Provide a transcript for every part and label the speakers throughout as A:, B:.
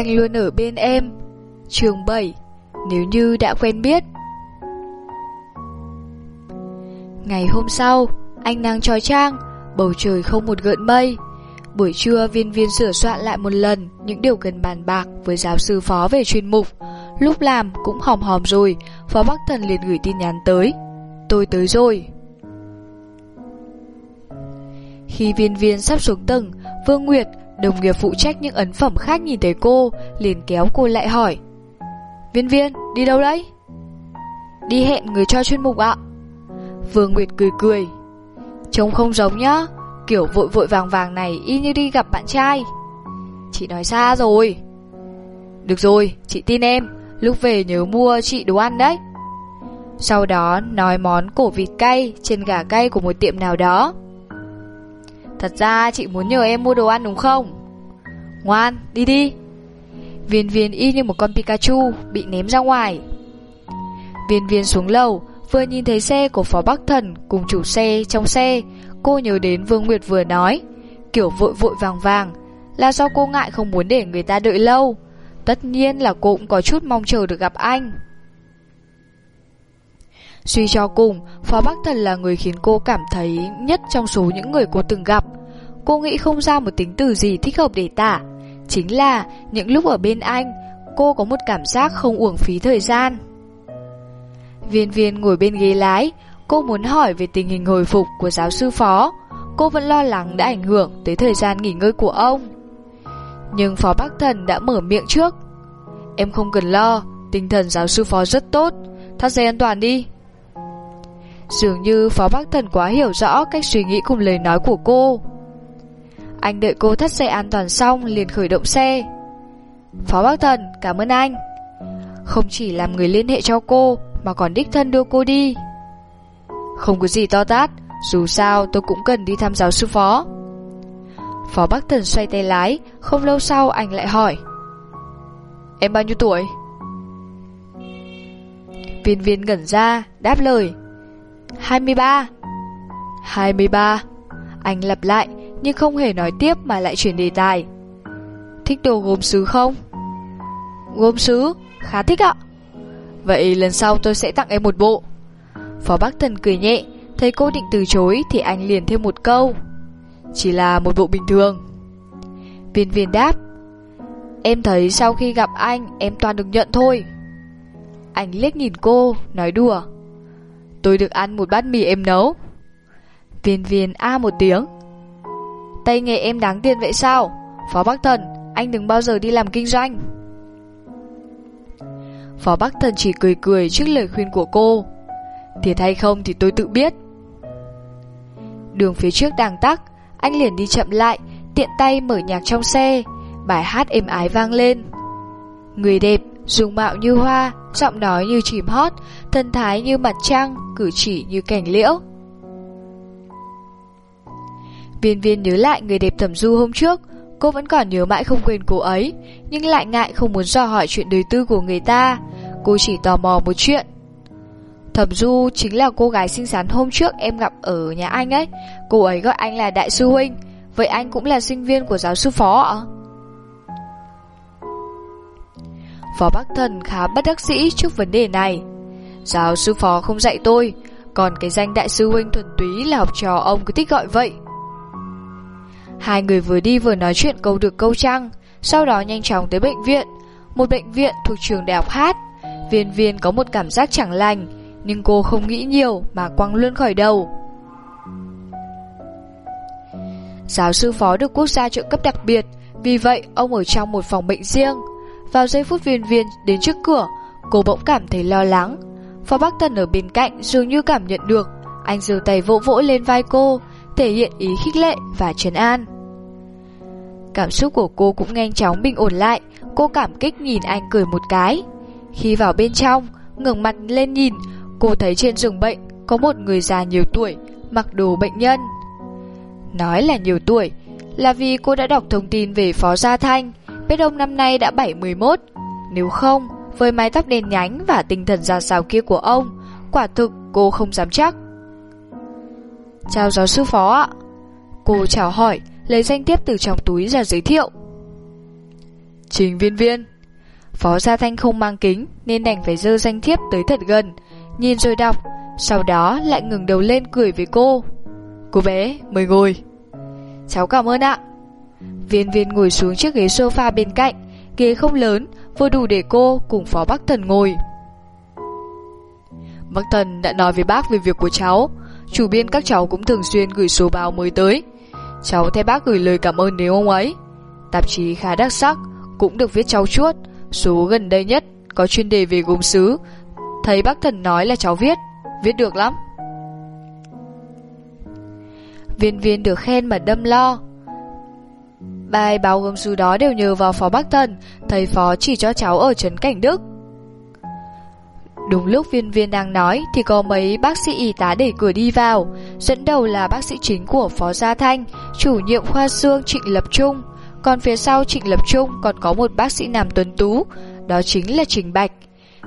A: Anh luôn ở bên em. Trường 7 Nếu như đã quen biết. Ngày hôm sau, Anh đang trói trang, Bầu trời không một gợn mây. Buổi trưa, viên viên sửa soạn lại một lần Những điều cần bàn bạc với giáo sư phó về chuyên mục. Lúc làm cũng hòm hòm rồi, Phó Bắc Thần liền gửi tin nhắn tới. Tôi tới rồi. Khi viên viên sắp xuống tầng, Vương Nguyệt Đồng nghiệp phụ trách những ấn phẩm khác nhìn thấy cô Liền kéo cô lại hỏi. Viên viên đi đâu đấy? Đi hẹn người cho chuyên mục ạ. Vương Nguyệt cười cười. Trông không giống nhá Kiểu vội vội vàng vàng này y như đi gặp bạn trai. Chị nói xa rồi. Được rồi, chị tin em Lúc về nhớ mua chị đồ ăn đấy. Sau đó nói món cổ vịt cay Trên gà cay của một tiệm nào đó. Thật ra chị muốn nhờ em mua đồ ăn đúng không? Ngoan, đi đi. Viên viên y như một con Pikachu Bị ném ra ngoài. Viên viên xuống lầu Vừa nhìn thấy xe của Phó Bắc Thần Cùng chủ xe trong xe Cô nhớ đến Vương Nguyệt vừa nói Kiểu vội vội vàng vàng Là do cô ngại không muốn để người ta đợi lâu. Tất nhiên là cô cũng có chút mong chờ được gặp anh. Suy cho cùng, Phó Bắc Thần là người khiến cô cảm thấy Nhất trong số những người cô từng gặp. Cô nghĩ không ra một tính từ gì thích hợp để tả. Chính là, những lúc ở bên anh, Cô có một cảm giác không uổng phí thời gian. Viên viên ngồi bên ghế lái, Cô muốn hỏi về tình hình hồi phục của giáo sư phó. Cô vẫn lo lắng đã ảnh hưởng tới thời gian nghỉ ngơi của ông. Nhưng phó Bắc Thần đã mở miệng trước. Em không cần lo, Tinh thần giáo sư phó rất tốt. Thắt dây an toàn đi. Dường như phó Bắc Thần quá hiểu rõ Cách suy nghĩ cùng lời nói của cô. Anh đợi cô thắt dây an toàn xong liền khởi động xe. Phó Bắc Thần, cảm ơn anh. Không chỉ làm người liên hệ cho cô, Mà còn đích thân đưa cô đi. Không có gì to tát, Dù sao tôi cũng cần đi thăm giáo sư phó. Phó Bắc Thần xoay tay lái, Không lâu sau anh lại hỏi. Em bao nhiêu tuổi? Viên viên ngẩn ra, Đáp lời. 23 23 Anh lặp lại, Nhưng không hề nói tiếp mà lại chuyển đề tài. Thích đồ gốm sứ không? Gốm sứ? Khá thích ạ. Vậy lần sau tôi sẽ tặng em một bộ. Phó Bắc Thần cười nhẹ, Thấy cô định từ chối Thì anh liền thêm một câu. Chỉ là một bộ bình thường. Viên viên đáp, Em thấy sau khi gặp anh, Em toàn được nhận thôi. Anh liếc nhìn cô, Nói đùa Tôi được ăn một bát mì em nấu. Viên viên a một tiếng. Tay nghề em đáng tiền vậy sao? Phó Bắc Thần Anh đừng bao giờ đi làm kinh doanh. Phó Bắc Thần chỉ cười cười trước lời khuyên của cô. Thiệt hay không thì tôi tự biết. Đường phía trước đang tắc Anh liền đi chậm lại Tiện tay mở nhạc trong xe. Bài hát êm ái vang lên. Người đẹp, dùng mạo như hoa, Giọng nói như chìm hót, Thân thái như mặt trăng, Cử chỉ như cảnh liễu. Viên viên nhớ lại người đẹp thẩm du hôm trước, Cô vẫn còn nhớ mãi không quên cô ấy, Nhưng lại ngại không muốn dò hỏi chuyện đời tư của người ta. Cô chỉ tò mò một chuyện. Thẩm Du chính là cô gái xinh xắn hôm trước em gặp ở nhà anh ấy. Cô ấy gọi anh là đại sư huynh, Vậy anh cũng là sinh viên của giáo sư phó ạ? Phó Bắc Thần khá bất đắc dĩ trước vấn đề này. Giáo sư phó không dạy tôi, Còn cái danh đại sư huynh thuần túy là học trò ông cứ thích gọi vậy. Hai người vừa đi vừa nói chuyện câu được câu trăng Sau đó nhanh chóng tới bệnh viện. Một bệnh viện thuộc trường đại học hát, Viên viên có một cảm giác chẳng lành, Nhưng cô không nghĩ nhiều mà quăng luôn khỏi đầu. Giáo sư phó được quốc gia trợ cấp đặc biệt, Vì vậy ông ở trong một phòng bệnh riêng. Vào giây phút viên viên đến trước cửa, Cô bỗng cảm thấy lo lắng. Phó Bắc Thần ở bên cạnh dường như cảm nhận được Anh giơ tay vỗ vỗ lên vai cô, Thể hiện ý khích lệ và trấn an. Cảm xúc của cô cũng nhanh chóng bình ổn lại, Cô cảm kích nhìn anh cười một cái. Khi vào bên trong, ngẩng mặt lên nhìn, Cô thấy trên giường bệnh Có một người già nhiều tuổi, Mặc đồ bệnh nhân. Nói là nhiều tuổi Là vì cô đã đọc thông tin về Phó Gia Thanh. Biết ông năm nay đã 71 Nếu không, Với mái tóc đen nhánh và tinh thần ra sao kia của ông, Quả thực cô không dám chắc. Chào giáo sư Phó ạ. Cô chào hỏi, Lấy danh thiếp từ trong túi ra giới thiệu. Trình viên viên, Phó Gia Thanh không mang kính Nên đành phải dơ danh thiếp tới thật gần, Nhìn rồi đọc, Sau đó lại ngừng đầu lên cười với cô. Cô bé, mời ngồi. Cháu cảm ơn ạ. Viên viên ngồi xuống chiếc ghế sofa bên cạnh, Ghế không lớn, Vừa đủ để cô cùng Phó Bắc Thần ngồi. Bắc Thần đã nói với bác về việc của cháu. Chủ biên các cháu cũng thường xuyên gửi số báo mới tới. Cháu thay bác gửi lời cảm ơn đến ông ấy. Tạp chí khá đặc sắc Cũng được viết cháu chuốt. Số gần đây nhất có chuyên đề về gốm sứ Thấy bác thần nói là cháu viết Viết được lắm. Viên viên được khen mà đâm lo. Bài báo gốm sư đó đều nhờ vào phó bác thần Thầy phó chỉ cho cháu ở Trấn Cảnh Đức Đúng lúc viên viên đang nói thì có mấy bác sĩ y tá đẩy cửa đi vào. Dẫn đầu là bác sĩ chính của Phó Gia Thanh, chủ nhiệm khoa xương Trịnh Lập Trung. Còn phía sau Trịnh Lập Trung còn có một bác sĩ nam tuấn tú, đó chính là Trình Bạch.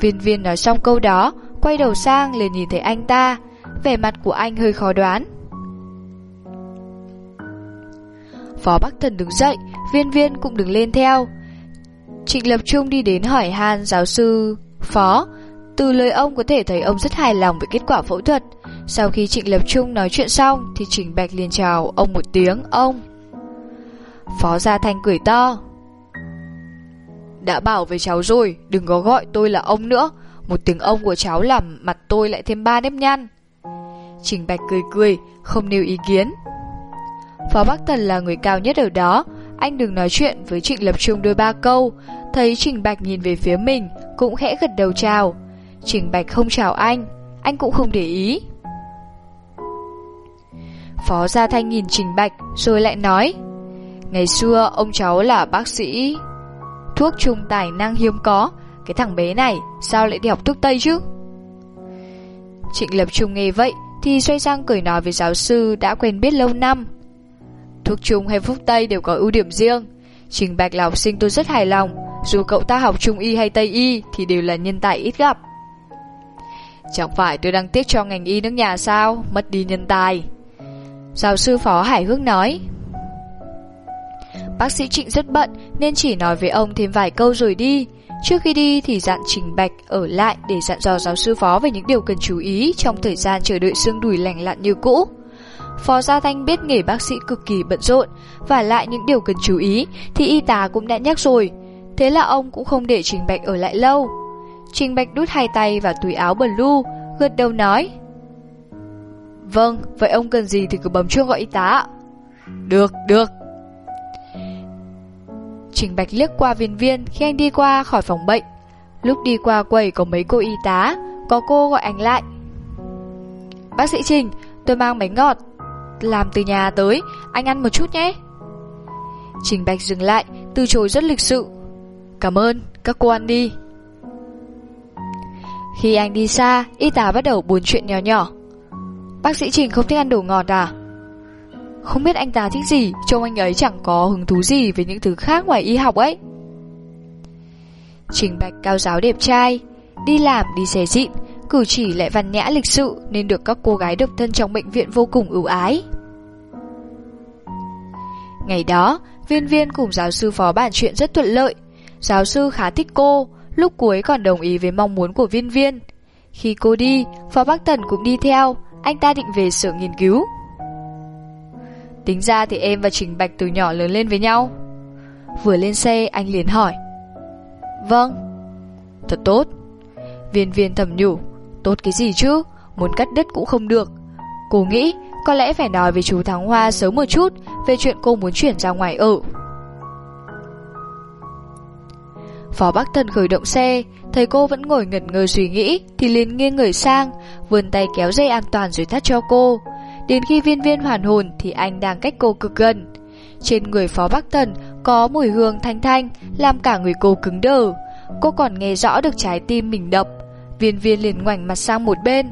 A: Viên viên nói xong câu đó, quay đầu sang liền nhìn thấy anh ta. Vẻ mặt của anh hơi khó đoán. Phó Bắc Thần đứng dậy, viên viên cũng đứng lên theo. Trịnh Lập Trung đi đến hỏi han giáo sư Phó từ lời ông có thể thấy ông rất hài lòng với kết quả phẫu thuật. Sau khi Trịnh Lập Trung nói chuyện xong thì Trịnh Bạch liền chào ông một tiếng, ông. Phó Gia Thanh cười to. Đã bảo với cháu rồi, đừng có gọi tôi là ông nữa. Một tiếng ông của cháu làm mặt tôi lại thêm ba nếp nhăn. Trình Bạch cười cười, không nêu ý kiến. Phó Bắc Thần là người cao nhất ở đó, anh đừng nói chuyện với Trịnh Lập Trung đôi ba câu. Thấy Trình Bạch nhìn về phía mình, cũng khẽ gật đầu chào. Trình Bạch không chào anh, anh cũng không để ý. Phó Gia Thanh nhìn Trình Bạch rồi lại nói Ngày xưa ông cháu là bác sĩ Thuốc trung tài năng hiếm có Cái thằng bé này sao lại đi học thuốc Tây chứ Trịnh Lập Trung nghe vậy Thì xoay sang cười nói với giáo sư đã quen biết lâu năm Thuốc trung hay thuốc Tây đều có ưu điểm riêng. Trình Bạch là học sinh tôi rất hài lòng. Dù cậu ta học trung y hay Tây y Thì đều là nhân tài ít gặp. Chẳng phải tôi đang tiếc cho ngành y nước nhà sao? Mất đi nhân tài. Giáo sư phó Hải Hước nói. Bác sĩ Trịnh rất bận Nên chỉ nói với ông thêm vài câu rồi đi. Trước khi đi thì dặn Trình Bạch ở lại Để dặn dò giáo sư phó về những điều cần chú ý Trong thời gian chờ đợi xương đùi lành lặn như cũ. Phó Gia Thanh biết nghề bác sĩ cực kỳ bận rộn Và lại những điều cần chú ý Thì y tá cũng đã nhắc rồi Thế là ông cũng không để Trình Bạch ở lại lâu Trình Bạch đút hai tay vào túi áo blue, gật đầu nói. Vâng, vậy ông cần gì thì cứ bấm chuông gọi y tá Được, được. Trình Bạch liếc qua viên viên khi anh đi qua khỏi phòng bệnh. Lúc đi qua quầy có mấy cô y tá, có cô gọi anh lại. Bác sĩ Trình, tôi mang bánh ngọt, làm từ nhà tới, anh ăn một chút nhé. Trình Bạch dừng lại, từ chối rất lịch sự. Cảm ơn, các cô ăn đi. Khi anh đi xa, y tá bắt đầu buồn chuyện nhỏ nhỏ. Bác sĩ Trình không thích ăn đồ ngọt à? Không biết anh ta thích gì, trông anh ấy chẳng có hứng thú gì với những thứ khác ngoài y học ấy. Trình Bạch cao giáo đẹp trai, đi làm đi xe xịn, cử chỉ lại văn nhã lịch sự nên được các cô gái độc thân trong bệnh viện vô cùng ưu ái. Ngày đó, viên viên cùng giáo sư phó bàn chuyện rất thuận lợi. Giáo sư khá thích cô, lúc cuối còn đồng ý với mong muốn của viên viên. Khi cô đi, Phó bác Tần cũng đi theo, anh ta định về sở nghiên cứu. Tính ra thì em và Trình Bạch từ nhỏ lớn lên với nhau. Vừa lên xe, anh liền hỏi. Vâng. Thật tốt. Viên viên thầm nhủ. Tốt cái gì chứ, muốn cắt đứt cũng không được. Cô nghĩ có lẽ phải nói với chú Thắng Hoa sớm một chút về chuyện cô muốn chuyển ra ngoài ở. Phó Bắc Thần khởi động xe, thấy cô vẫn ngồi ngẩn ngơ suy nghĩ thì liền nghiêng người sang, vươn tay kéo dây an toàn rồi thắt cho cô. Đến khi viên viên hoàn hồn thì anh đang cách cô cực gần. Trên người Phó Bắc Thần có mùi hương thanh thanh, làm cả người cô cứng đờ. Cô còn nghe rõ được trái tim mình đập. Viên viên liền ngoảnh mặt sang một bên.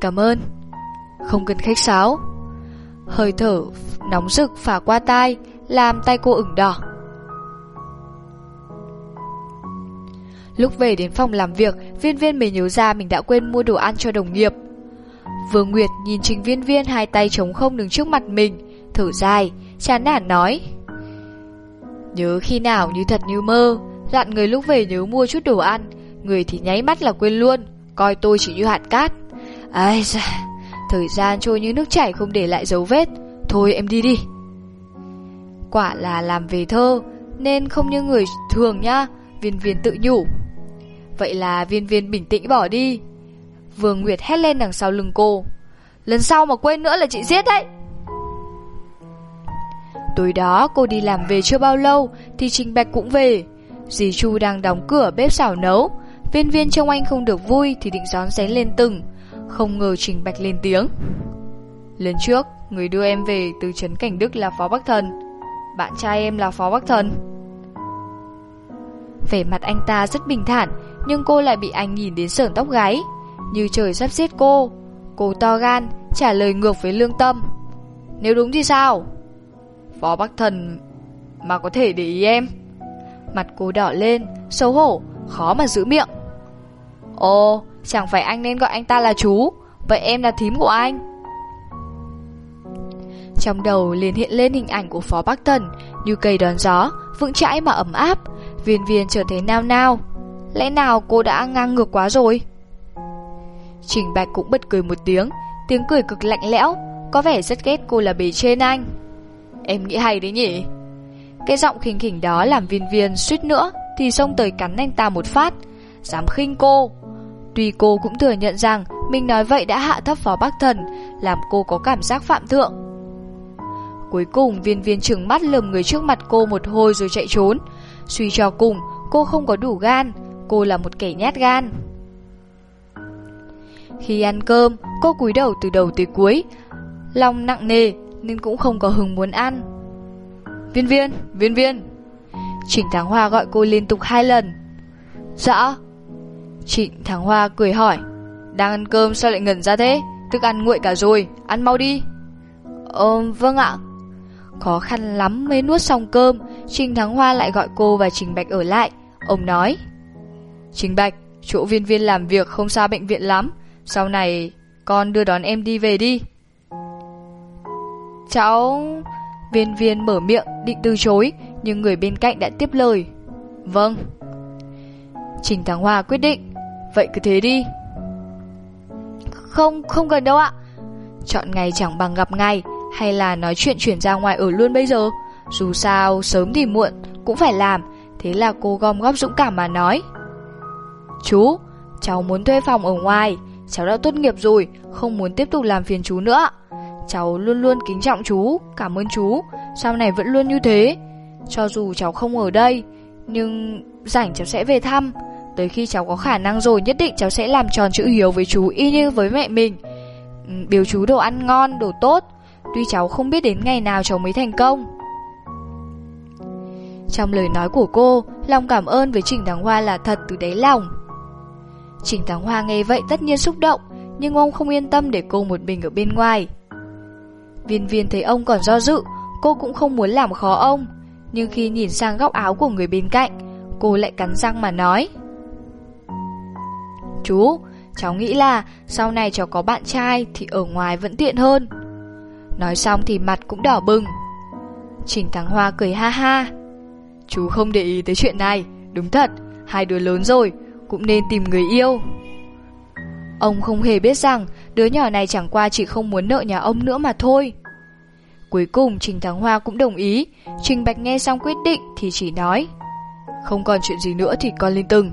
A: Cảm ơn. Không cần khách sáo. Hơi thở nóng rực phả qua tai, làm tay cô ửng đỏ. Lúc về đến phòng làm việc, viên viên mới nhớ ra mình đã quên mua đồ ăn cho đồng nghiệp. Vương Nguyệt nhìn trình viên viên hai tay trống không đứng trước mặt mình, thở dài, chán nản nói. Nhớ khi nào như thật như mơ, dặn người lúc về nhớ mua chút đồ ăn, người thì nháy mắt là quên luôn, coi tôi chỉ như hạt cát. Ai da, thời gian trôi như nước chảy không để lại dấu vết, thôi em đi đi. Quả là làm về thơ, nên không như người thường nhá, viên viên tự nhủ. Vậy là viên viên bình tĩnh bỏ đi. Vương Nguyệt hét lên đằng sau lưng cô. Lần sau mà quên nữa là chị giết đấy. Tối đó cô đi làm về chưa bao lâu thì Trình Bạch cũng về. Dì Chu đang đóng cửa bếp xảo nấu. Viên viên trông anh không được vui thì định gión xén lên từng. Không ngờ Trình Bạch lên tiếng. Lần trước, người đưa em về từ Trấn Cảnh Đức là Phó Bắc Thần. Bạn trai em là Phó Bắc Thần. Vẻ mặt anh ta rất bình thản, nhưng cô lại bị anh nhìn đến sởn tóc gáy. Như trời sắp giết cô. Cô to gan, trả lời ngược với lương tâm. Nếu đúng thì sao? Phó Bắc Thần mà có thể để ý em. Mặt cô đỏ lên, xấu hổ, khó mà giữ miệng. Ồ, chẳng phải anh nên gọi anh ta là chú, vậy em là thím của anh. Trong đầu liền hiện lên hình ảnh của Phó Bắc Thần như cây đón gió, vững chãi mà ấm áp. Viên viên trở thấy nao nao. Lẽ nào cô đã ngang ngược quá rồi? Trình Bạch cũng bật cười một tiếng, tiếng cười cực lạnh lẽo, có vẻ rất ghét cô là bề trên anh. Em nghĩ hay đấy nhỉ? Cái giọng khinh khỉnh đó làm viên viên suýt nữa thì xông tới cắn anh ta một phát. Dám khinh cô. Tuy cô cũng thừa nhận rằng mình nói vậy đã hạ thấp phó bác thần, làm cô có cảm giác phạm thượng. Cuối cùng viên viên trừng mắt lườm người trước mặt cô một hồi rồi chạy trốn. Suy cho cùng, cô không có đủ gan, cô là một kẻ nhát gan. Khi ăn cơm, cô cúi đầu từ đầu tới cuối, lòng nặng nề nên cũng không có hứng muốn ăn. Viên viên, viên viên. Trịnh Thắng Hoa gọi cô liên tục hai lần. Dạ. Trịnh Thắng Hoa cười hỏi. Đang ăn cơm sao lại ngẩn ra thế? Thức ăn nguội cả rồi, ăn mau đi. Ờ, vâng ạ. Khó khăn lắm mới nuốt xong cơm, Trịnh Thắng Hoa lại gọi cô và Trình Bạch ở lại. Ông nói. Trình Bạch, chỗ viên viên làm việc không xa bệnh viện lắm. Sau này, con đưa đón em đi về đi. Cháu... Viên viên mở miệng định từ chối Nhưng người bên cạnh đã tiếp lời Vâng Trình Thắng Hoa quyết định Vậy cứ thế đi. Không, không cần đâu ạ. Chọn ngày chẳng bằng gặp ngày Hay là nói chuyện chuyển ra ngoài ở luôn bây giờ? Dù sao sớm thì muộn Cũng phải làm Thế là cô gom góp dũng cảm mà nói. Chú Cháu muốn thuê phòng ở ngoài Cháu đã tốt nghiệp rồi Không muốn tiếp tục làm phiền chú nữa. Cháu luôn luôn kính trọng chú, cảm ơn chú, sau này vẫn luôn như thế. Cho dù cháu không ở đây, nhưng rảnh cháu sẽ về thăm. Tới khi cháu có khả năng rồi nhất định cháu sẽ làm tròn chữ hiếu với chú y như với mẹ mình. biểu biếu chú đồ ăn ngon, đồ tốt. Tuy cháu không biết đến ngày nào cháu mới thành công. Trong lời nói của cô, lòng cảm ơn với Trình Thắng Hoa là thật từ đáy lòng. Trình Thắng Hoa nghe vậy tất nhiên xúc động, nhưng ông không yên tâm để cô một mình ở bên ngoài. Viên viên thấy ông còn do dự, cô cũng không muốn làm khó ông. Nhưng khi nhìn sang góc áo của người bên cạnh, cô lại cắn răng mà nói. Chú, cháu nghĩ là sau này cháu có bạn trai thì ở ngoài vẫn tiện hơn. Nói xong thì mặt cũng đỏ bừng. Trình Thắng Hoa cười ha ha. Chú không để ý tới chuyện này, đúng thật, hai đứa lớn rồi, cũng nên tìm người yêu. Ông không hề biết rằng đứa nhỏ này chẳng qua chỉ không muốn nợ nhà ông nữa mà thôi. Cuối cùng Trình Thắng Hoa cũng đồng ý, Trình Bạch nghe xong quyết định thì chỉ nói Không còn chuyện gì nữa thì con lên từng